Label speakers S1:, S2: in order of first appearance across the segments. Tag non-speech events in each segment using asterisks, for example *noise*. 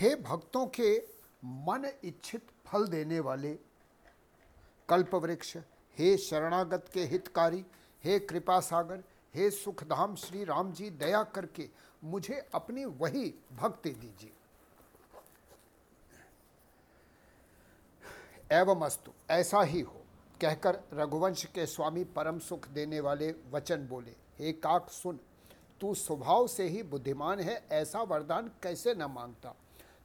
S1: हे भक्तों के मन इच्छित फल देने वाले, कल्पवृक्ष, हे शरणागत के हितकारी, हे कृपा सागर, हे सुखधाम श्री राम जी, दया करके मुझे अपनी वही भक्ति दीजिए। एवं अस्तु, ऐसा ही हो, कहकर रघुवंश के स्वामी परम सुख देने वाले वचन बोले, हे काक सुन, तू स्वभाव से ही बुद्धिमान है, ऐसा वरदान कैसे न माँगता?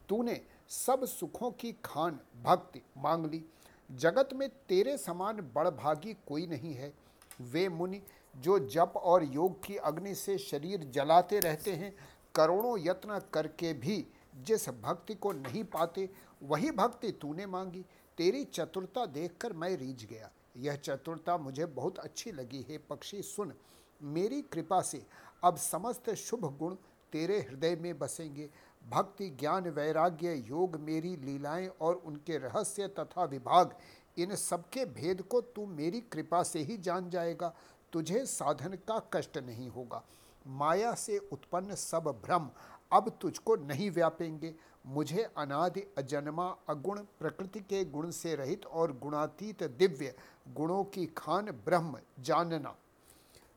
S1: तूने सब सुखों की खान भक्ति मांग ली। जगत में तेरे समान बड़भागी कोई नहीं है। वे मुनि जो जप और योग की अग्नि से शरीर जलाते रहते हैं, करोड़ों यत्न करके भी जिस भक्ति को नहीं पाते, वही भक्ति तूने मांगी। तेरी चतुरता देखकर मैं रीझ गया। यह चतुरता मुझे बहुत अच्छी लगी। है पक्षी, सुन, मेरी कृपा से अब समस्त शुभ गुण तेरे हृदय में बसेंगे। भक्ति, ज्ञान, वैराग्य, योग, मेरी लीलाएँ और उनके रहस्य तथा विभाग, इन सबके भेद को तू मेरी कृपा से ही जान जाएगा। तुझे साधन का कष्ट नहीं होगा। माया से उत्पन्न सब भ्रम अब तुझको नहीं व्यापेंगे। मुझे अनादि, अजन्मा, अगुण, प्रकृति के गुण से रहित और गुणातीत दिव्य गुणों की खान ब्रह्म जानना।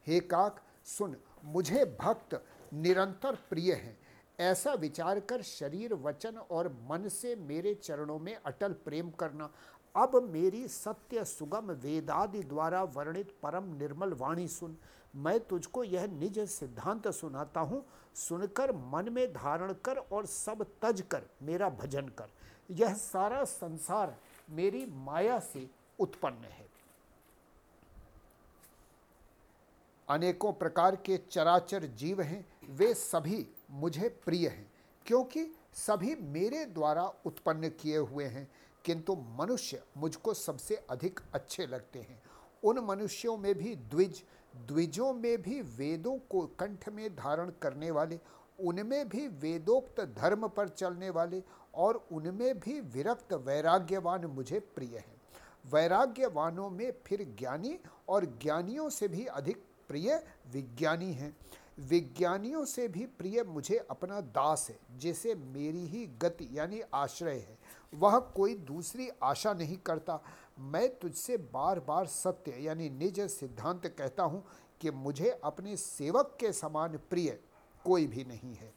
S1: हे काक, सुन, मुझे भक्त निरंतर प्रिय हैं। ऐसा विचार कर शरीर, वचन और मन से मेरे चरणों में अटल प्रेम करना। अब मेरी सत्य सुगम वेदादि द्वारा वर्णित परम निर्मल वाणी सुन। मैं तुझको यह निज सिद्धांत सुनाता हूँ। सुनकर मन में धारण कर और सब तज कर मेरा भजन कर। यह सारा संसार मेरी माया से उत्पन्न है। अनेकों प्रकार के चराचर जीव हैं। वे सभी मुझे प्रिय हैं, क्योंकि सभी मेरे द्वारा उत्पन्न किए हुए हैं, किंतु मनुष्य मुझको सबसे अधिक अच्छे लगते हैं। उन मनुष्यों में भी द्विज, द्विजों में भी वेदों को कंठ में धारण करने वाले, उनमें भी वेदोक्त धर्म पर चलने वाले और उनमें भी विरक्त वैराग्यवान मुझे प्रिय हैं। वैराग्यवानों में फिर ज्ञानी और ज्ञानियों से भी अधिक प्रिय विज्ञानी हैं। विज्ञानियों से भी प्रिय मुझे अपना दास है, जिसे मेरी ही गति यानी आश्रय है। वह कोई दूसरी आशा नहीं करता। मैं तुझसे बार बार सत्य यानी निज सिद्धांत कहता हूँ कि मुझे अपने सेवक के समान प्रिय कोई भी नहीं है।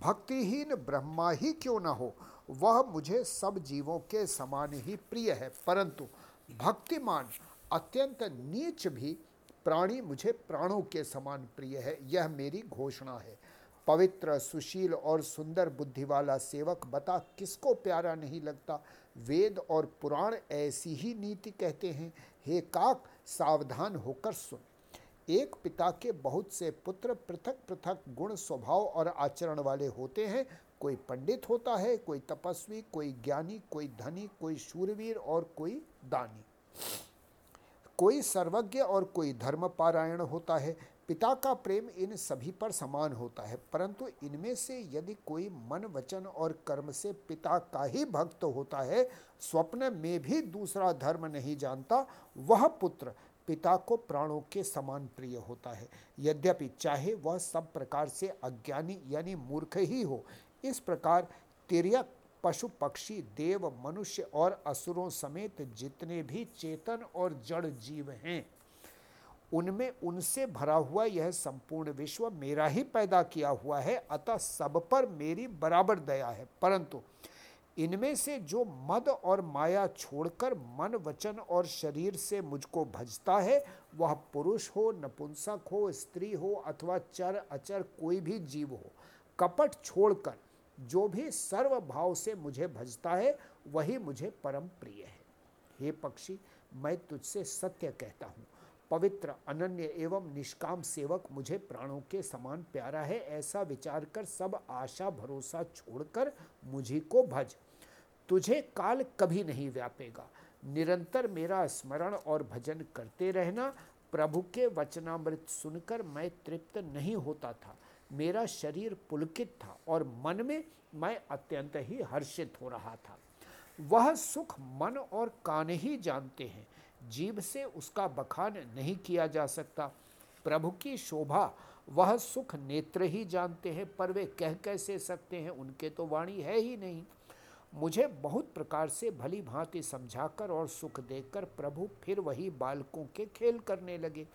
S1: भक्तिहीन ब्रह्मा ही क्यों ना हो? वह मुझे सब जीवों के समान ही प्रिय है, परंतु भक्तिमान, अत्यंत नीच भी प्राणी मुझे प्राणों के समान प्रिय है, यह मेरी घोषणा है। पवित्र, सुशील और सुंदर बुद्धि वाला सेवक बता किसको प्यारा नहीं लगता? वेद और पुराण ऐसी ही नीति कहते हैं। हे काक, सावधान होकर सुन। एक पिता के बहुत से पुत्र पृथक पृथक गुण स्वभाव और आचरण वाले होते हैं। कोई पंडित होता है, कोई तपस्वी, कोई ज्ञानी, कोई धनी, कोई शूरवीर और कोई दानी। कोई सर्वज्ञ और कोई धर्मपारायण होता है, पिता का प्रेम इन सभी पर समान होता है, परंतु इनमें से यदि कोई मन, वचन और कर्म से पिता का ही भक्त होता है, स्वप्न में भी दूसरा धर्म नहीं जानता, वह पुत्र पिता को प्राणों के समान प्रिय होता है। यद्यपि चाहे वह सब प्रकार से अज्ञानी यानी मूर्ख ही हो, इस प्रकार तिरक पशु, पक्षी, देव, मनुष्य और असुरों समेत जितने भी चेतन और जड़ जीव हैं, उनमें उनसे भरा हुआ यह संपूर्ण विश्व मेरा ही पैदा किया हुआ है, अतः सब पर मेरी बराबर दया है। परंतु इनमें से जो मद और माया छोड़कर मन, वचन और शरीर से मुझको भजता है, वह पुरुष हो, नपुंसक हो, स्त्री हो अथवा चर, अचर कोई भी जीव हो, कपट छोड़कर जो भी सर्व भाव से मुझे भजता है, वही मुझे परम प्रिय है। हे पक्षी, मैं तुझसे सत्य कहता हूँ। पवित्र, अनन्य एवं निष्काम सेवक मुझे प्राणों के समान प्यारा है, ऐसा विचार कर सब आशा भरोसा छोड़कर मुझी को भज। तुझे काल कभी नहीं व्यापेगा। निरंतर मेरा स्मरण और भजन करते रहना, प्रभु के वचनामृत सुनकर मैं तृप्त नहीं होता था। मेरा शरीर पुलकित था और मन में मैं अत्यंत ही हर्षित हो रहा था। वह सुख मन और कान ही जानते हैं। जीव से उसका बखान नहीं किया जा सकता। प्रभु की शोभा, वह सुख नेत्र ही जानते हैं, पर वे कह कैसे सकते हैं? उनके तो वाणी है ही नहीं। मुझे बहुत प्रकार से भली भांति समझाकर और सुख देकर प्रभु फिर वही बालकों के खेल करने लगे।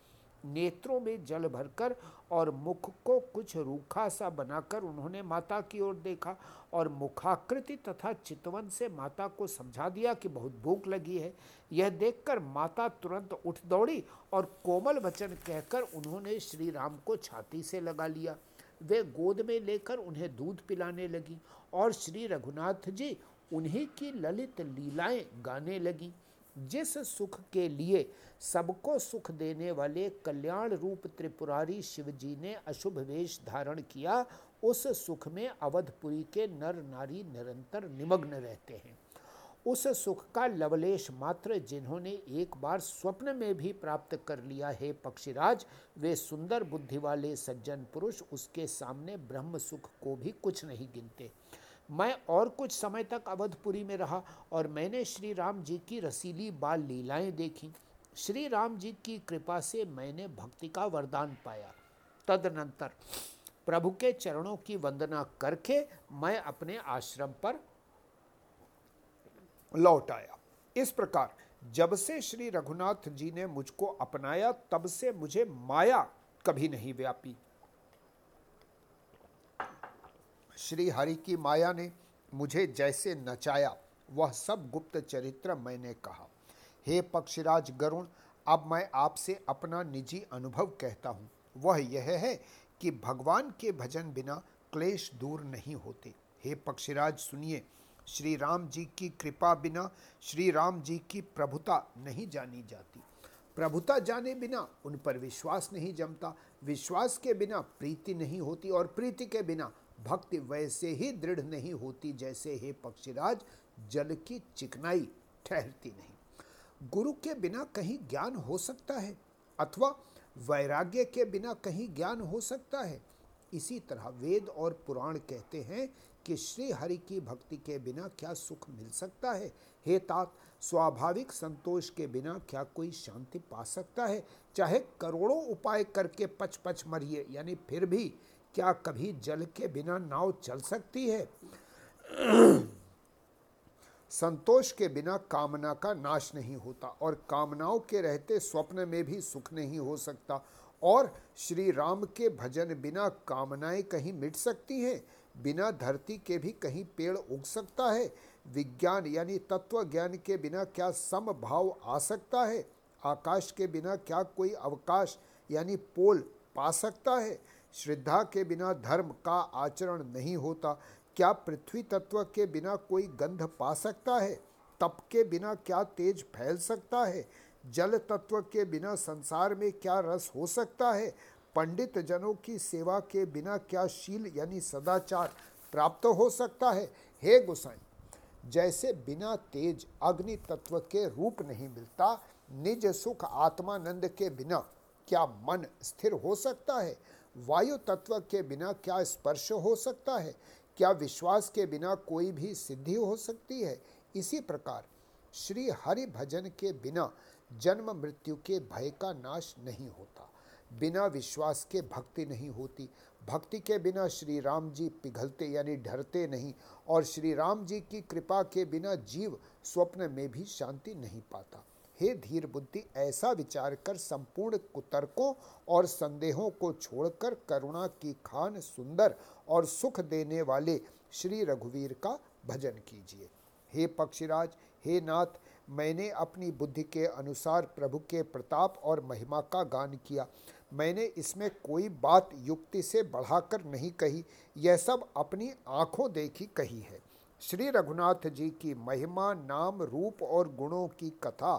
S1: नेत्रों में जल भरकर और मुख को कुछ रूखा सा बनाकर उन्होंने माता की ओर देखा और मुखाकृति तथा चितवन से माता को समझा दिया कि बहुत भूख लगी है। यह देखकर माता तुरंत उठ दौड़ी और कोमल वचन कहकर उन्होंने श्री राम को छाती से लगा लिया। वे गोद में लेकर उन्हें दूध पिलाने लगी और श्री रघुनाथ जी उन्हीं की ललित लीलाएँ गाने लगी। जिस सुख के लिए सबको सुख देने वाले कल्याण रूप त्रिपुरारी शिवजी ने अशुभ वेश धारण किया, उस सुख में अवधपुरी के नर नारी निरंतर निमग्न रहते हैं। उस सुख का लवलेश मात्र जिन्होंने एक बार स्वप्न में भी प्राप्त कर लिया है पक्षीराज, वे सुंदर बुद्धि वाले सज्जन पुरुष उसके सामने ब्रह्म सुख को भी कुछ नहीं गिनते। मैं और कुछ समय तक अवधपुरी में रहा और मैंने श्री राम जी की रसीली बाल लीलाएँ देखी। श्री राम जी की कृपा से मैंने भक्ति का वरदान पाया। तदनंतर प्रभु के चरणों की वंदना करके मैं अपने आश्रम पर लौट आया। इस प्रकार जब से श्री रघुनाथ जी ने मुझको अपनाया, तब से मुझे माया कभी नहीं व्यापी। श्री हरि की माया ने मुझे जैसे नचाया, वह सब गुप्त चरित्र मैंने कहा। हे पक्षराज गरुण, अब मैं आपसे अपना निजी अनुभव कहता हूँ। वह यह है कि भगवान के भजन बिना क्लेश दूर नहीं होते। हे पक्षराज, सुनिए, श्री राम जी की कृपा बिना श्री राम जी की प्रभुता नहीं जानी जाती। प्रभुता जाने बिना उन पर विश्वास नहीं जमता। विश्वास के बिना प्रीति नहीं होती और प्रीति के बिना भक्ति वैसे ही दृढ़ नहीं होती जैसे हे पक्षीराज, जल की चिकनाई ठहरती नहीं। गुरु के बिना कहीं ज्ञान हो सकता है, अथवा वैराग्य के बिना कहीं ज्ञान हो सकता है। इसी तरह वेद और पुराण कहते हैं कि श्री हरि की भक्ति के बिना क्या सुख मिल सकता है? हे तात, स्वाभाविक संतोष के बिना क्या कोई शांति पा सकता है? चाहे करोड़ों उपाय करके पच पच मरिए, यानी फिर भी क्या कभी जल के बिना नाव चल सकती है? संतोष के बिना कामना का नाश नहीं होता और कामनाओं के रहते स्वप्न में भी सुख नहीं हो सकता। और श्री राम के भजन बिना कामनाएँ कहीं मिट सकती हैं, बिना धरती के भी कहीं पेड़ उग सकता है। विज्ञान यानी तत्व ज्ञान के बिना क्या समभाव आ सकता है? आकाश के बिना क्या कोई अवकाश यानी पोल पा सकता है? श्रद्धा के बिना धर्म का आचरण नहीं होता। क्या पृथ्वी तत्व के बिना कोई गंध पा सकता है? तप के बिना क्या तेज फैल सकता है? जल तत्व के बिना संसार में क्या रस हो सकता है? पंडित जनों की सेवा के बिना क्या शील यानी सदाचार प्राप्त हो सकता है? हे गोसाई, जैसे बिना तेज अग्नि तत्व के रूप नहीं मिलता, निज सुख आत्मानंद के बिना क्या मन स्थिर हो सकता है? वायु तत्व के बिना क्या स्पर्श हो सकता है? क्या विश्वास के बिना कोई भी सिद्धि हो सकती है? इसी प्रकार श्री हरि भजन के बिना जन्म मृत्यु के भय का नाश नहीं होता। बिना विश्वास के भक्ति नहीं होती। भक्ति के बिना श्री राम जी पिघलते यानी ढरते नहीं और श्री राम जी की कृपा के बिना जीव स्वप्न में भी शांति नहीं पाता। हे धीर बुद्धि, ऐसा विचार कर संपूर्ण कुतर्कों और संदेहों को छोड़कर करुणा की खान सुंदर और सुख देने वाले श्री रघुवीर का भजन कीजिए। हे पक्षीराज, हे नाथ, मैंने अपनी बुद्धि के अनुसार प्रभु के प्रताप और महिमा का गान किया। मैंने इसमें कोई बात युक्ति से बढ़ाकर नहीं कही, यह सब अपनी आँखों देखी कही है। श्री रघुनाथ जी की महिमा, नाम, रूप और गुणों की कथा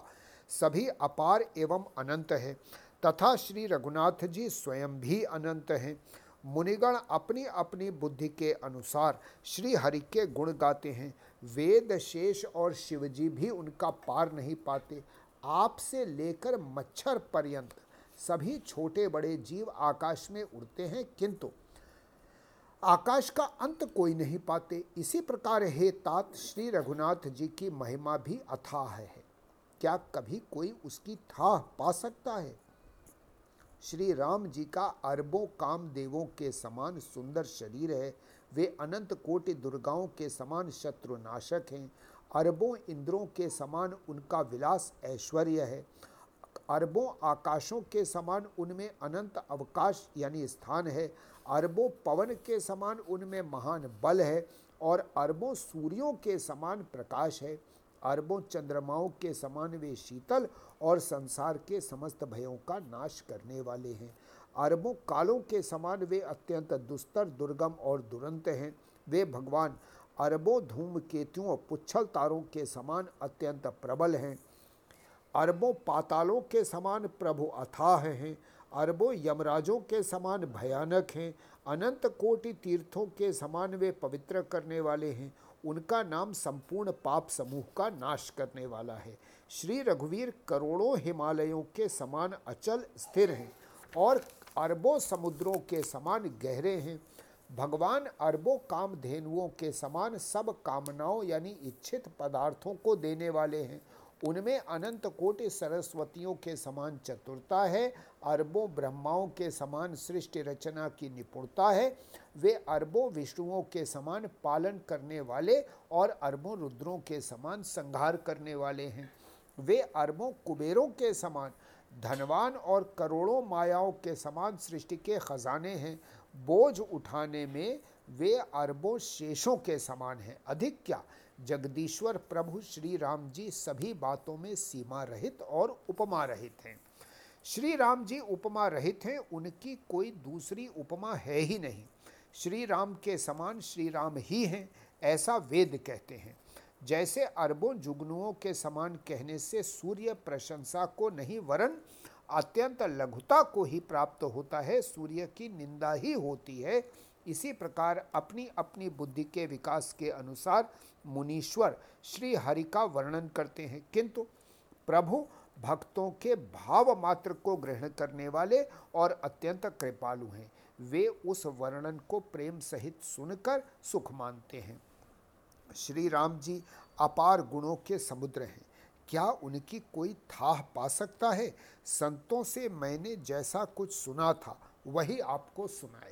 S1: सभी अपार एवं अनंत हैं। तथा श्री रघुनाथ जी स्वयं भी अनंत हैं। मुनिगण अपनी अपनी बुद्धि के अनुसार श्री हरि के गुण गाते हैं। वेद, शेष और शिवजी भी उनका पार नहीं पाते। आपसे लेकर मच्छर पर्यंत सभी छोटे बड़े जीव आकाश में उड़ते हैं, किंतु आकाश का अंत कोई नहीं पाते। इसी प्रकार हे तात, श्री रघुनाथ जी की महिमा भी अथाह है। क्या कभी कोई उसकी था पा सकता है? श्री राम जी का अरबों कामदेवों के समान सुंदर शरीर है। वे अनंत कोटि दुर्गाओं के समान शत्रुनाशक हैं। अरबों इंद्रों के समान उनका विलास ऐश्वर्य है। अरबों आकाशों के समान उनमें अनंत अवकाश यानी स्थान है। अरबों पवन के समान उनमें महान बल है और अरबों सूर्यों के समान प्रकाश है। अरबों चंद्रमाओं के समान वे शीतल और संसार के समस्त भयों का नाश करने वाले हैं। अरबों कालों के समान वे अत्यंत दुस्तर, दुर्गम और दुरंत हैं। वे भगवान अरबों धूम केतुओं पुच्छल तारों के समान अत्यंत प्रबल हैं। अरबों पातालों के समान प्रभु अथाह हैं। अरबों यमराजों के समान भयानक हैं, अनंत कोटि तीर्थों के समान वे पवित्र करने वाले हैं। उनका नाम संपूर्ण पाप समूह का नाश करने वाला है। श्री रघुवीर करोड़ों हिमालयों के समान अचल स्थिर हैं और अरबों समुद्रों के समान गहरे हैं। भगवान अरबों कामधेनुओं के समान सब कामनाओं यानी इच्छित पदार्थों को देने वाले हैं। उनमें अनंत कोटि सरस्वतियों के समान चतुरता है, अरबों ब्रह्माओं के समान सृष्टि रचना की निपुणता है। वे अरबों विष्णुओं के समान पालन करने वाले और अरबों रुद्रों के समान संहार करने वाले हैं। वे अरबों कुबेरों के समान, धनवान और करोड़ों मायाओं के समान सृष्टि के खजाने हैं। बोझ उठाने में वे अरबों शेषों के समान हैं। अधिक क्या? जगदीश्वर प्रभु श्री राम जी सभी बातों में सीमा रहित और उपमा रहित हैं। श्री राम जी उपमा रहित हैं, उनकी कोई दूसरी उपमा है ही नहीं। श्री राम के समान श्री राम ही हैं, ऐसा वेद कहते हैं। जैसे अरबों जुगनुओं के समान कहने से सूर्य प्रशंसा को नहीं, वरन अत्यंत लघुता को ही प्राप्त होता है, सूर्य की निंदा ही होती है। इसी प्रकार अपनी अपनी बुद्धि के विकास के अनुसार मुनीश्वर श्री हरि का वर्णन करते हैं। किंतु प्रभु भक्तों के भाव मात्र को ग्रहण करने वाले और अत्यंत कृपालु हैं। वे उस वर्णन को प्रेम सहित सुनकर सुख मानते हैं। श्री राम जी अपार गुणों के समुद्र हैं। क्या उनकी कोई थाह पा सकता है? संतों से मैंने जैसा कुछ सुना था, वही आपको सुनाया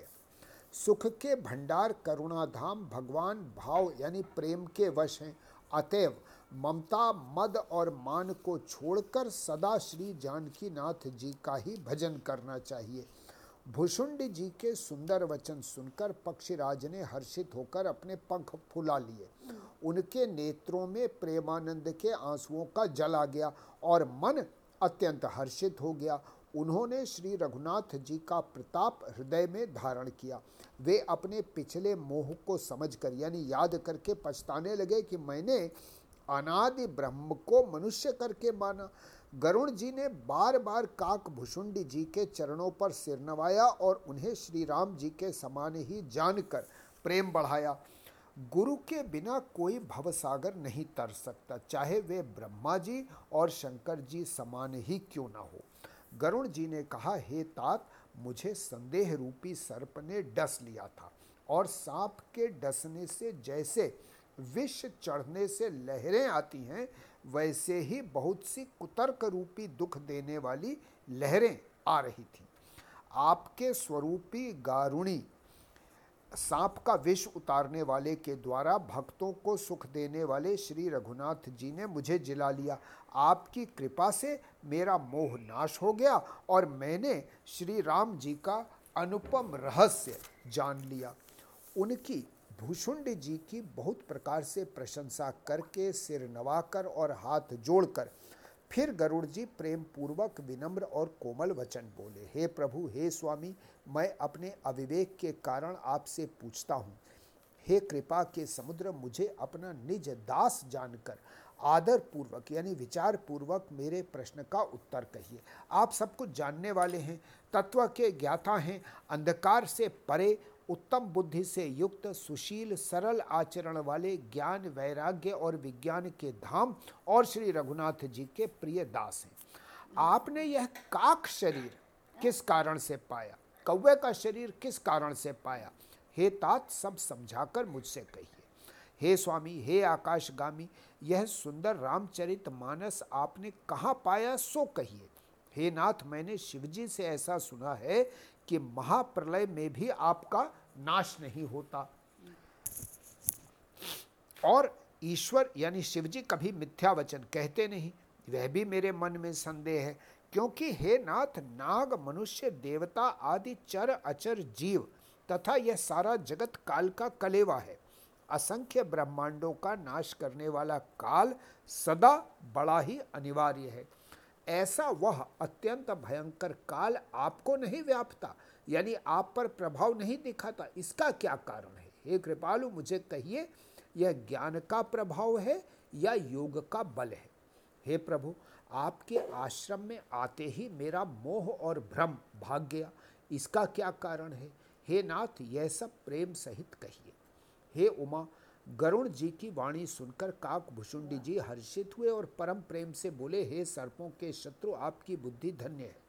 S1: सुख के भंडार, करुणाधाम, भगवान भाव, यानी प्रेम के वश हैं। अतएव ममता, मद और मान को छोड़कर सदा श्री जानकी नाथ जी का ही भजन करना चाहिए। भूषुंड जी के सुंदर वचन सुनकर पक्षीराज ने हर्षित होकर अपने पंख फुला लिए। उनके नेत्रों में प्रेमानंद के आंसुओं का जल आ गया और मन अत्यंत हर्षित हो गया। उन्होंने श्री रघुनाथ जी का प्रताप हृदय में धारण किया। वे अपने पिछले मोह को समझकर, यानी याद करके पछताने लगे कि मैंने अनादि ब्रह्म को मनुष्य करके माना। गरुण जी ने बार बार काक भुषुंडी जी के चरणों पर सिर नवाया और उन्हें श्री राम जी के समान ही जानकर प्रेम बढ़ाया। गुरु के बिना कोई भवसागर नहीं तर सकता, चाहे वे ब्रह्मा जी और शंकर जी समान ही क्यों ना हो। गरुण जी ने कहा, हे तात, मुझे संदेह रूपी सर्प ने डस लिया था और सांप के डसने से जैसे विष चढ़ने से लहरें आती हैं, वैसे ही बहुत सी कुतर्क रूपी दुख देने वाली लहरें आ रही थी। आपके स्वरूपी गारुणी सांप का विष उतारने वाले के द्वारा भक्तों को सुख देने वाले श्री रघुनाथ जी ने मुझे जिला लिया। आपकी कृपा से मेरा मोह नाश हो गया और मैंने श्री राम जी का अनुपम रहस्य जान लिया। उनकी भूषुंड जी की बहुत प्रकार से प्रशंसा करके सिर नवाकर और हाथ जोड़कर फिर गरुड़ जी प्रेम पूर्वक विनम्र और कोमल वचन बोले, हे प्रभु, हे स्वामी मैं अपने अविवेक के कारण आपसे पूछता हूँ। हे कृपा के समुद्र, मुझे अपना निज दास जानकर आदर पूर्वक यानी विचार पूर्वक मेरे प्रश्न का उत्तर कहिए। आप सब कुछ जानने वाले हैं, तत्व के ज्ञाता हैं, अंधकार से परे, उत्तम बुद्धि से युक्त, सुशील, सरल आचरण वाले, ज्ञान, वैराग्य और विज्ञान के धाम और श्री रघुनाथ जी के प्रिय दास हैं। आपने यह काक शरीर किस कारण से पाया? कौवे का शरीर किस कारण से पाया? हे तात, सब समझाकर मुझसे कहिए। हे स्वामी, हे आकाशगामी, यह सुंदर रामचरित मानस आपने कहाँ पाया, सो कहिए। हे नाथ, मैंने शिवजी से ऐसा सुना है कि महाप्रलय में भी आपका नाश नहीं होता। और ईश्वर, यानी शिवजी, कभी मिथ्या वचन कहते नहीं। वह भी मेरे मन में संदेह है क्योंकि हे नाथ, नाग, मनुष्य, देवता आदि चर, अचर, जीव तथा यह सारा जगत काल का कलेवा है। असंख्य ब्रह्मांडों का नाश करने वाला काल सदा बड़ा ही अनिवार्य है। ऐसा वह अत्यंत भयंकर काल आपको नहीं व्यापता, यानी आप पर प्रभाव नहीं दिखाता। इसका क्या कारण है? हे कृपालु, मुझे कहिए, यह ज्ञान का प्रभाव है या योग का बल है? हे प्रभु आपके आश्रम में आते ही मेरा मोह और भ्रम भाग गया। इसका क्या कारण है? हे नाथ, यह सब प्रेम सहित कहिए। हे उमा, गरुण जी की वाणी सुनकर काक भुषुंडी जी हर्षित हुए और परम प्रेम से बोले, हे सर्पों के शत्रु, आपकी बुद्धि धन्य है।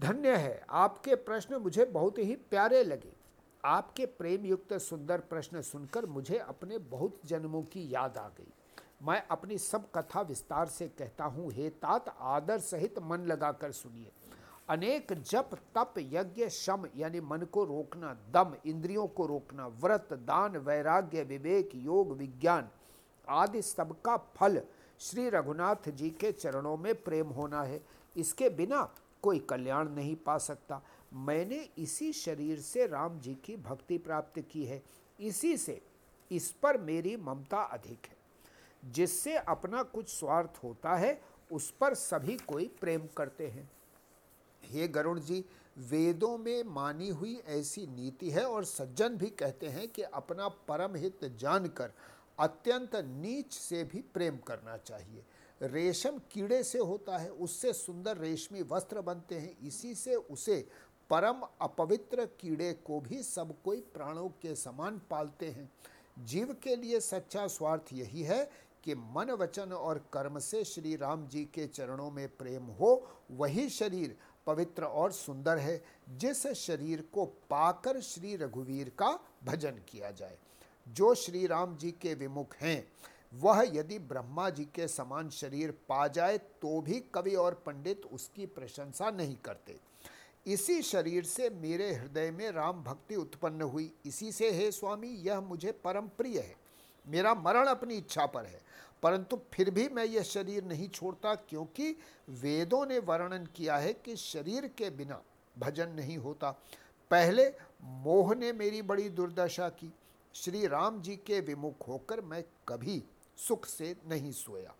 S1: धन्य है। आपके प्रश्न मुझे बहुत ही प्यारे लगे। आपके प्रेम युक्त सुंदर प्रश्न सुनकर मुझे अपने बहुत जन्मों की याद आ गई। मैं अपनी सब कथा विस्तार से कहता हूँ, हे तात, आदर सहित मन लगाकर सुनिए। अनेक जप, तप, यज्ञ, शम, यानी मन को रोकना, दम, इंद्रियों को रोकना, व्रत, दान, वैराग्य, विवेक, योग, विज्ञान आदि सबका फल श्री रघुनाथ जी के चरणों में प्रेम होना है। इसके बिना कोई कल्याण नहीं पा सकता। मैंने इसी शरीर से राम जी की भक्ति प्राप्त की है। इसी से इस पर मेरी ममता अधिक है। जिससे अपना कुछ स्वार्थ होता है, उस पर सभी कोई प्रेम करते हैं। हे गरुण जी, वेदों में मानी हुई ऐसी नीति है और सज्जन भी कहते हैं कि अपना परम हित जानकर अत्यंत नीच से भी प्रेम करना चाहिए। रेशम कीड़े से होता है, उससे सुंदर रेशमी वस्त्र बनते हैं, इसी से उसे परम अपवित्र कीड़े को भी सब कोई प्राणों के समान पालते हैं। जीव के लिए सच्चा स्वार्थ यही है कि मन, वचन और कर्म से श्री राम जी के चरणों में प्रेम हो, वही शरीर पवित्र और सुंदर है, जिस शरीर को पाकर श्री रघुवीर का भजन किया जाए। जो श्री राम जी के विमुख हैं, वह यदि ब्रह्मा जी के समान शरीर पा जाए तो भी कवि और पंडित उसकी प्रशंसा नहीं करते। इसी शरीर से मेरे हृदय में राम भक्ति उत्पन्न हुई। इसी से, हे स्वामी, यह मुझे परम प्रिय है। मेरा मरण अपनी इच्छा पर है। परंतु फिर भी मैं यह शरीर नहीं छोड़ता क्योंकि वेदों ने वर्णन किया है कि शरीर के बिना भजन नहीं होता। पहले मोह ने मेरी बड़ी दुर्दशा की। श्री राम जी के विमुख होकर मैं कभी सुख से नहीं सोया।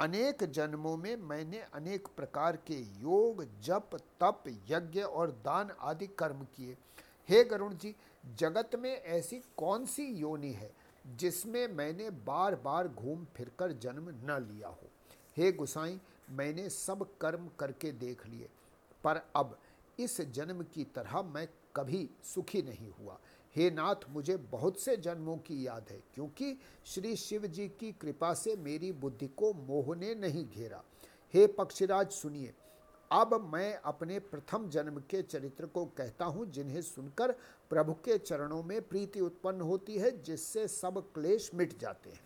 S1: अनेक जन्मों में मैंने अनेक प्रकार के योग, जप, तप, यज्ञ और दान आदि कर्म किए। हे गरुण जी, जगत में ऐसी कौन सी योनि है जिसमें मैंने बार बार घूम फिरकर जन्म न लिया हो। हे गुसाई, मैंने सब कर्म करके देख लिए, पर अब इस जन्म की तरह मैं कभी सुखी नहीं हुआ। हे नाथ, मुझे बहुत से जन्मों की याद है, क्योंकि श्री शिव जी की कृपा से मेरी बुद्धि को मोह ने नहीं घेरा। हे पक्षीराज, सुनिए अब मैं अपने प्रथम जन्म के चरित्र को कहता हूँ, जिन्हें सुनकर प्रभु के चरणों में प्रीति उत्पन्न होती है, जिससे सब क्लेश मिट जाते हैं।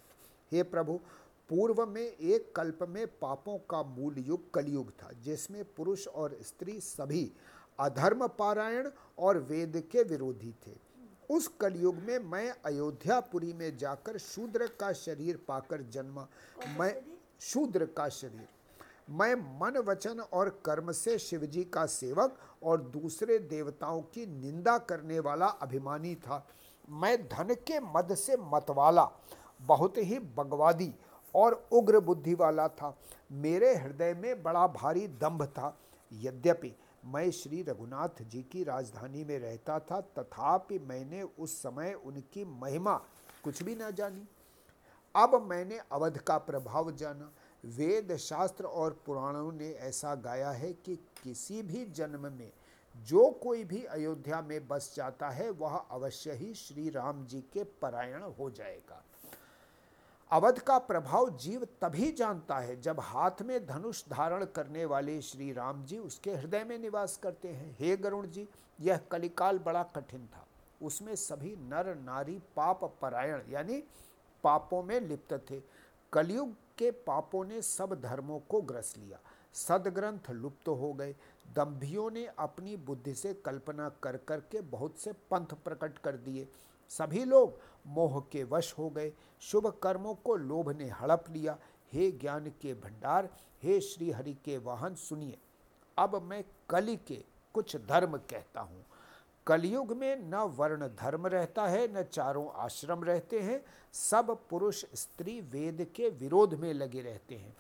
S1: हे प्रभु, पूर्व में एक कल्प में पापों का मूल युग कलयुग था, जिसमें पुरुष और स्त्री सभी अधर्म पारायण और वेद के विरोधी थे। उस कलयुग में मैं अयोध्यापुरी में जाकर शूद्र का शरीर पाकर जन्मा। मैं, शूद्र का शरीर। मैं मन, वचन और कर्म से शिवजी का सेवक और दूसरे देवताओं की निंदा करने वाला अभिमानी था। मैं धन के मद से मतवाला, बहुत ही बगवादी और उग्र बुद्धि वाला था। मेरे हृदय में बड़ा भारी दंभ था। यद्यपि मैं श्री रघुनाथ जी की राजधानी में रहता था, तथापि मैंने उस समय उनकी महिमा कुछ भी ना जानी। अब मैंने अवध का प्रभाव जाना। वेद शास्त्र और पुराणों ने ऐसा गाया है कि किसी भी जन्म में जो कोई भी अयोध्या में बस जाता है, वह अवश्य ही श्री राम जी के परायण हो जाएगा। अवध का प्रभाव जीव तभी जानता है जब हाथ में धनुष धारण करने वाले श्री राम जी उसके हृदय में निवास करते हैं। हे गरुण जी, यह कलिकाल बड़ा कठिन था। उसमें सभी नर, नारी, पाप परायण, यानी पापों में लिप्त थे। कलयुग के पापों ने सब धर्मों को ग्रस लिया। सदग्रंथ लुप्त हो गए। दम्भियों ने अपनी बुद्धि से कल्पना कर कर के बहुत से पंथ प्रकट कर दिए। सभी लोग मोह के वश हो गए। शुभ कर्मों को लोभ ने हड़प लिया। हे ज्ञान के भंडार, हे श्री हरि के वाहन सुनिए। अब मैं कली के कुछ धर्म कहता हूँ। कलयुग में न वर्ण धर्म रहता है, न चारों आश्रम रहते हैं, सब पुरुष स्त्री वेद के विरोध में लगे रहते हैं।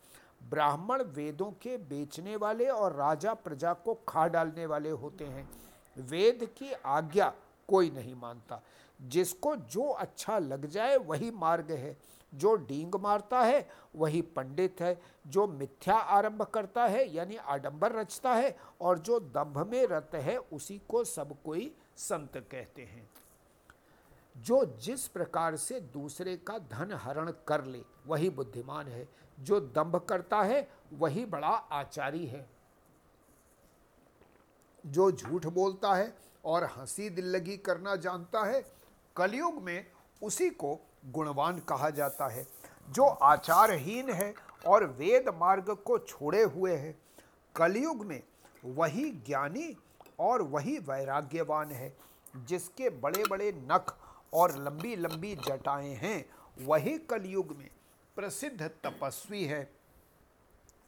S1: ब्राह्मण वेदों के बेचने वाले और राजा प्रजा को खा डालने वाले होते हैं। वेद की आज्ञा कोई नहीं मानता। जिसको जो अच्छा लग जाए वही मार्ग है। जो डींग मारता है, वही पंडित है, जो मिथ्या आरंभ करता है, यानी आडंबर रचता है, और जो दंभ में रत है, उसी को सब कोई संत कहते हैं। जो जिस प्रकार से दूसरे का धन हरण कर ले, वही बुद्धिमान है। जो दंभ करता है, वही बड़ा आचारी है। जो झूठ बोलता है और हँसी दिल लगी करना जानता है, कलयुग में उसी को गुणवान कहा जाता है, जो आचारहीन है और वेद मार्ग को छोड़े हुए है। कलयुग में वही ज्ञानी और वही वैराग्यवान है, जिसके बड़े बड़े नख और लंबी लंबी जटाएँ हैं, वही कलयुग में प्रसिद्ध तपस्वी है,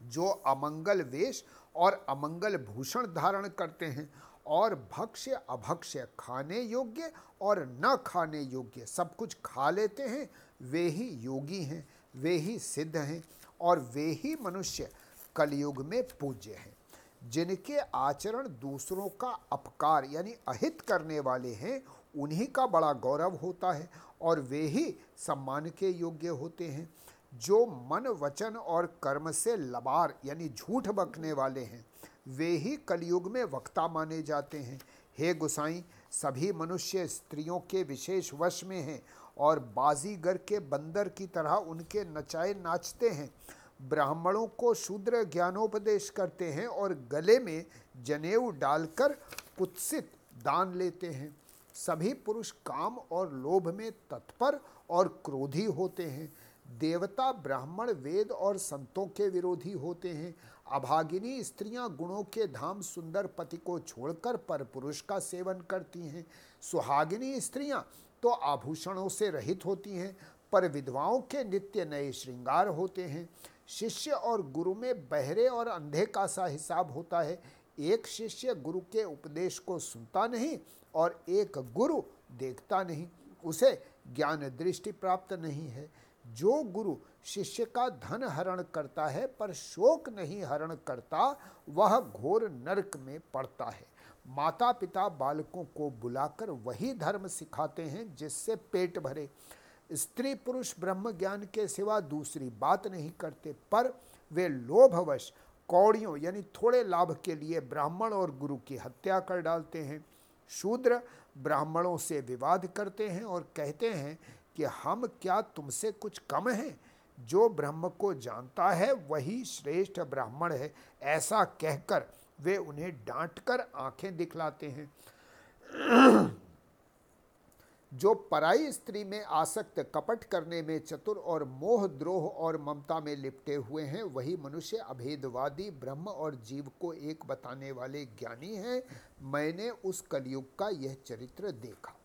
S1: जो अमंगल वेश और अमंगल भूषण धारण करते हैं और भक्ष्य अभक्ष्य खाने योग्य और न खाने योग्य सब कुछ खा लेते हैं, वे ही योगी हैं, वे ही सिद्ध हैं और वे ही मनुष्य कलयुग में पूज्य हैं। जिनके आचरण दूसरों का अपकार यानी अहित करने वाले हैं, उन्हीं का बड़ा गौरव होता है और वे ही सम्मान के योग्य होते हैं। जो मन वचन और कर्म से लबार यानी झूठ बकने वाले हैं वे ही कलयुग में वक्ता माने जाते हैं। हे गुसाई, सभी मनुष्य स्त्रियों के विशेष वश में हैं और बाजीगर के बंदर की तरह उनके नचाए नाचते हैं। ब्राह्मणों को शूद्र ज्ञानोपदेश करते हैं और गले में जनेऊ डालकर कुत्सित दान लेते हैं। सभी पुरुष काम और लोभ में तत्पर और क्रोधी होते हैं। देवता ब्राह्मण, वेद और संतों के विरोधी होते हैं। अभागिनी स्त्रियाँ गुणों के धाम सुंदर पति को छोड़कर पर पुरुष का सेवन करती हैं। सुहागिनी स्त्रियाँ तो आभूषणों से रहित होती हैं, पर विधवाओं के नित्य नए श्रृंगार होते हैं। शिष्य और गुरु में बहरे और अंधे का सा हिसाब होता है। एक शिष्य गुरु के उपदेश को सुनता नहीं और एक गुरु देखता नहीं, उसे ज्ञान दृष्टि प्राप्त नहीं है। जो गुरु शिष्य का धन हरण करता है, पर शोक नहीं हरण करता, वह घोर नरक में पड़ता है। माता पिता बालकों को बुलाकर वही धर्म सिखाते हैं जिससे पेट भरे। स्त्री पुरुष ब्रह्म ज्ञान के सिवा दूसरी बात नहीं करते, पर वे लोभवश कौड़ियों यानी थोड़े लाभ के लिए ब्राह्मण और गुरु की हत्या कर डालते हैं। शूद्र ब्राह्मणों से विवाद करते हैं और कहते हैं कि हम क्या तुमसे कुछ कम हैं? जो ब्रह्म को जानता है, वही श्रेष्ठ ब्राह्मण है। ऐसा कहकर वे उन्हें डांटकर आँखें दिखलाते हैं। *clears throat* जो पराई स्त्री में आसक्त कपट करने में चतुर और मोह द्रोह और ममता में लिपटे हुए हैं, वही मनुष्य अभेदवादी ब्रह्म और जीव को एक बताने वाले ज्ञानी हैं। मैंने उस कलयुग का यह चरित्र देखा।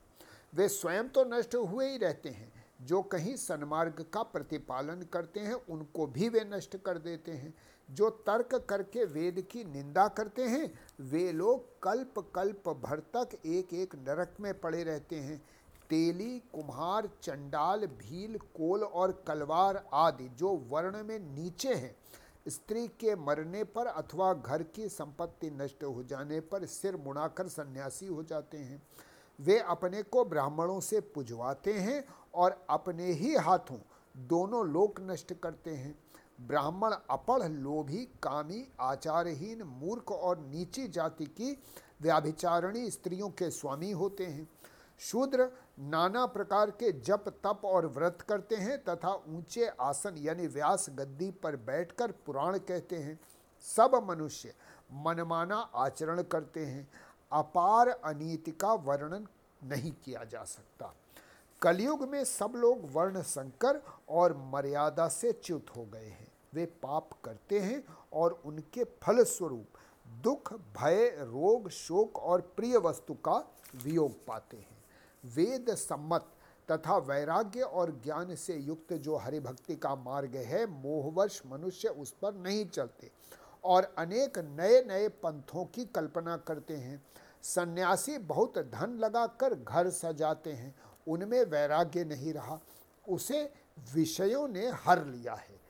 S1: वे स्वयं तो नष्ट हुए ही रहते हैं। जो कहीं सन्मार्ग का प्रतिपालन करते हैं, उनको भी वे नष्ट कर देते हैं। जो तर्क करके वेद की निंदा करते हैं, वे लोग कल्प कल्प भर तक एक एक नरक में पड़े रहते हैं। तेली, कुम्हार, चंडाल, भील, कोल और कलवार आदि जो वर्ण में नीचे हैं, स्त्री के मरने पर अथवा घर की संपत्ति नष्ट हो जाने पर सिर मुड़ाकर सन्यासी हो जाते हैं। वे अपने को ब्राह्मणों से पुजवाते हैं और अपने ही हाथों दोनों लोक नष्ट करते हैं। ब्राह्मण अपढ़ लोभी कामी आचारहीन मूर्ख और नीची जाति की व्याभिचारणी स्त्रियों के स्वामी होते हैं। शूद्र नाना प्रकार के जप, तप और व्रत करते हैं तथा ऊँचे आसन यानी व्यास गद्दी पर बैठकर पुराण कहते हैं। सब मनुष्य मनमाना आचरण करते हैं। अपार अनीति का वर्णन नहीं किया जा सकता। कलयुग में सब लोग वर्ण संकर और मर्यादा से च्युत हो गए हैं। वे पाप करते हैं और उनके फल स्वरूप दुख, भय, रोग, शोक और प्रिय वस्तु का वियोग पाते हैं। वेद सम्मत तथा वैराग्य और ज्ञान से युक्त जो हरिभक्ति का मार्ग है, मोहवर्ष मनुष्य उस पर नहीं चलते और अनेक नए नए पंथों की कल्पना करते हैं। सन्यासी बहुत धन लगाकर घर सजाते हैं। उनमें वैराग्य नहीं रहा। उसे विषयों ने हर लिया है।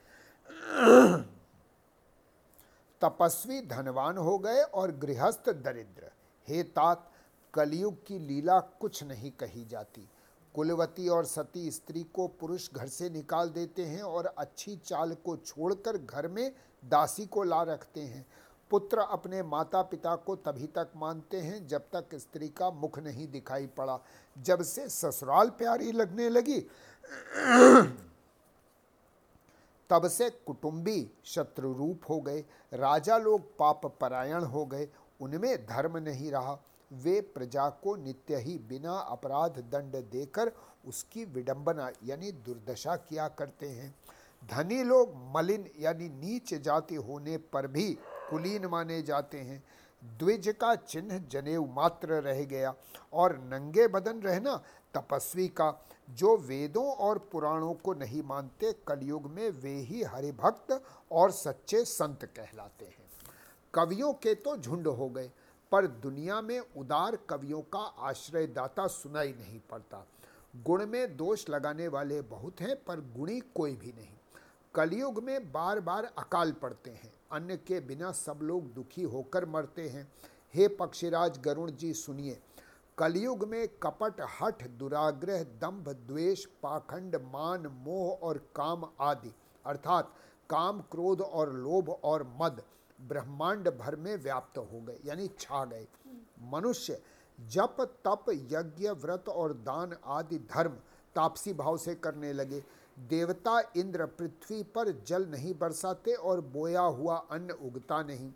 S1: तपस्वी धनवान हो गए और गृहस्थ दरिद्र। हे तात, कलयुग की लीला कुछ नहीं कही जाती। कुलवती और सती स्त्री को पुरुष घर से निकाल देते हैं और अच्छी चाल को छोड़कर घर में दासी को ला रखते हैं। पुत्र अपने माता पिता को तभी तक मानते हैं जब तक स्त्री का मुख नहीं दिखाई पड़ा। जब से ससुराल प्यारी लगने लगी, तब से कुटुंबी शत्रु रूप हो गए। राजा लोग पाप परायण हो गए। उनमें धर्म नहीं रहा। वे प्रजा को नित्य ही बिना अपराध दंड देकर उसकी विडंबना यानी दुर्दशा किया करते हैं। धनी लोग मलिन यानी नीच जाति होने पर भी कुलीन माने जाते हैं। द्विज का चिन्ह जनेऊ मात्र रह गया और नंगे बदन रहना तपस्वी का। जो वेदों और पुराणों को नहीं मानते, कलयुग में वे ही हरिभक्त और सच्चे संत कहलाते हैं। कवियों के तो झुंड हो गए, पर दुनिया में उदार कवियों का आश्रयदाता सुनाई नहीं पड़ता। गुण में दोष लगाने वाले बहुत हैं, पर गुणी कोई भी नहीं। कलयुग में बार बार अकाल पड़ते हैं। अन्न के बिना सब लोग दुखी होकर मरते हैं। हे पक्षीराज गरुण जी, सुनिए। कलयुग में कपट, हठ, दुराग्रह, दंभ, द्वेष, पाखंड, मान, मोह और काम आदि, अर्थात काम, क्रोध और लोभ और मद, ब्रह्मांड भर में व्याप्त हो गए, यानी छा गए। मनुष्य, जप, तप, यज्ञ, व्रत और दान आदि धर्म तापसी भाव से करने लगे। देवता इंद्र पृथ्वी पर जल नहीं बरसाते और बोया हुआ अन्न उगता नहीं।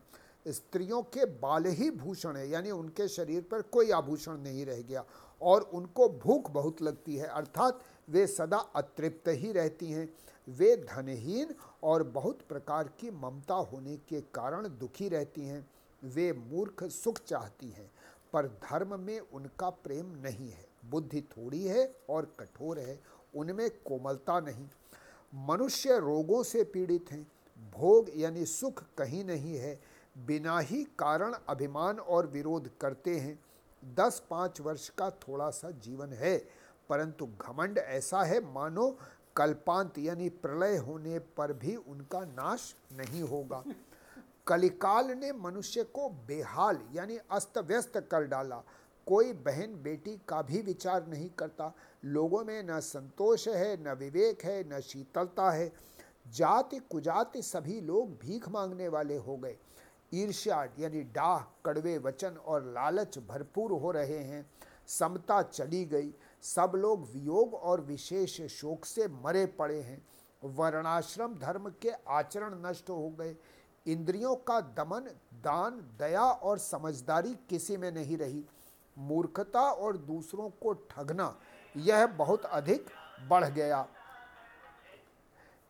S1: स्त्रियों के बाल ही भूषण है, यानी उनके शरीर पर कोई आभूषण नहीं रह गया और उनको भूख बहुत लगती है, अर्थात वे सदा अतृप्त ही रहती हैं। वे धनहीन और बहुत प्रकार की ममता होने के कारण दुखी रहती हैं। वे मूर्ख सुख चाहती हैं, पर धर्म में उनका प्रेम नहीं है। बुद्धि थोड़ी है और कठोर है उनमें कोमलता नहीं। मनुष्य रोगों से पीड़ित हैं। भोग यानी सुख कहीं नहीं है। बिना ही कारण अभिमान और विरोध करते हैं। दस पाँच वर्ष का थोड़ा सा जीवन है, परंतु घमंड ऐसा है, मानो कल्पांत यानी प्रलय होने पर भी उनका नाश नहीं होगा। कलिकाल ने मनुष्य को बेहाल यानी अस्त व्यस्त कर डाला। कोई बहन बेटी का भी विचार नहीं करता। लोगों में न संतोष है, न विवेक है, न शीतलता है। जाति कुजाति सभी लोग भीख मांगने वाले हो गए। ईर्ष्या यानी डाह, कड़वे वचन और लालच भरपूर हो रहे हैं। समता चली गई। सब लोग वियोग और विशेष शोक से मरे पड़े हैं। वर्णाश्रम धर्म के आचरण नष्ट हो गए। इंद्रियों का दमन, दान, दया और समझदारी किसी में नहीं रही। मूर्खता और दूसरों को ठगना, यह बहुत अधिक बढ़ गया।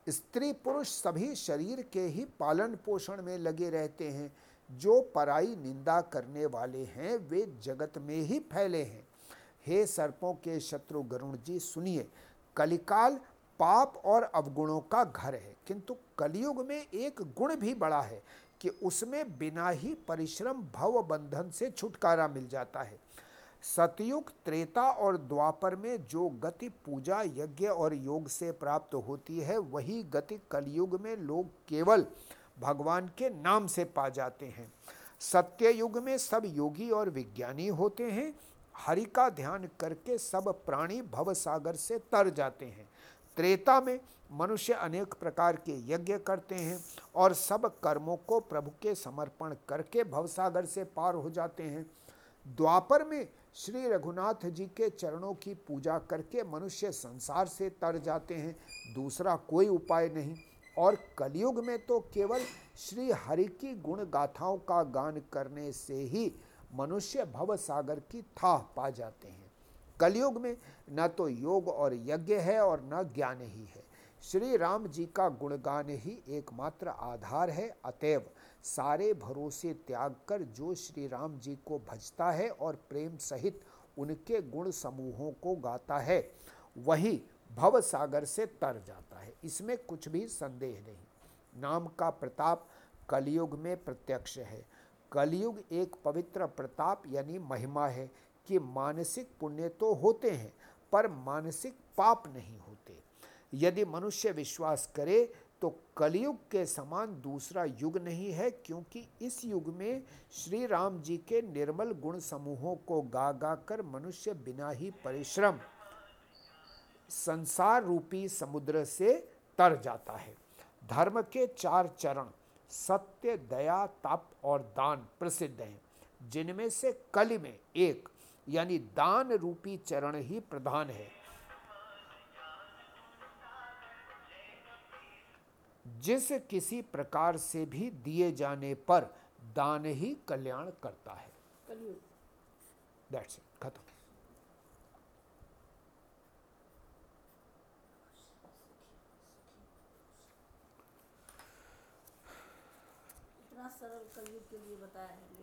S1: स्त्री पुरुष सभी शरीर के ही पालन पोषण में लगे रहते हैं। जो पराई निंदा करने वाले हैं, वे जगत में ही फैले हैं। हे सर्पों के शत्रु गरुण जी, सुनिए, कलिकाल पाप और अवगुणों का घर है, किंतु कलयुग में एक गुण भी बड़ा है कि उसमें बिना ही परिश्रम, भव बंधन से छुटकारा मिल जाता है। सतयुग त्रेता और द्वापर में जो गति पूजा, यज्ञ और योग से प्राप्त होती है, वही गति कलयुग में लोग केवल भगवान के नाम से पा जाते हैं। सत्य युग में सब योगी और विज्ञानी होते हैं। हरि का ध्यान करके सब प्राणी भव सागर से तर जाते हैं। त्रेता में मनुष्य अनेक प्रकार के यज्ञ करते हैं और सब कर्मों को प्रभु के समर्पण करके भवसागर से पार हो जाते हैं। द्वापर में श्री रघुनाथ जी के चरणों की पूजा करके मनुष्य संसार से तर जाते हैं। दूसरा कोई उपाय नहीं। और कलयुग में तो केवल श्री हरि की गुण गाथाओं का गान करने से ही मनुष्य भव सागर की था पा जाते हैं। कलयुग में न तो योग और यज्ञ है और न ज्ञान ही है। श्री राम जी का गुणगान ही एकमात्र आधार है अतएव सारे भरोसे त्याग कर जो श्री राम जी को भजता है और प्रेम सहित उनके गुण समूहों को गाता है, वही भव सागर से तर जाता है। इसमें कुछ भी संदेह नहीं। नाम का प्रताप कलयुग में प्रत्यक्ष है। कलयुग एक पवित्र प्रताप यानी महिमा है कि मानसिक पुण्य तो होते हैं, पर मानसिक पाप नहीं होते। यदि मनुष्य विश्वास करे तो कलयुग के समान दूसरा युग नहीं है, क्योंकि इस युग में श्री राम जी के निर्मल गुण समूहों को गा गा कर मनुष्य बिना ही परिश्रम, संसार रूपी समुद्र से तर जाता है। धर्म के चार चरण, सत्य, दया, तप और दान प्रसिद्ध हैं, जिनमें से कल में एक, यानी दान रूपी चरण ही प्रधान है। जिस किसी प्रकार से भी दिए जाने पर दान ही कल्याण करता है। दैट्स इट खत्म।
S2: सरल कलयुग के लिए बताया है।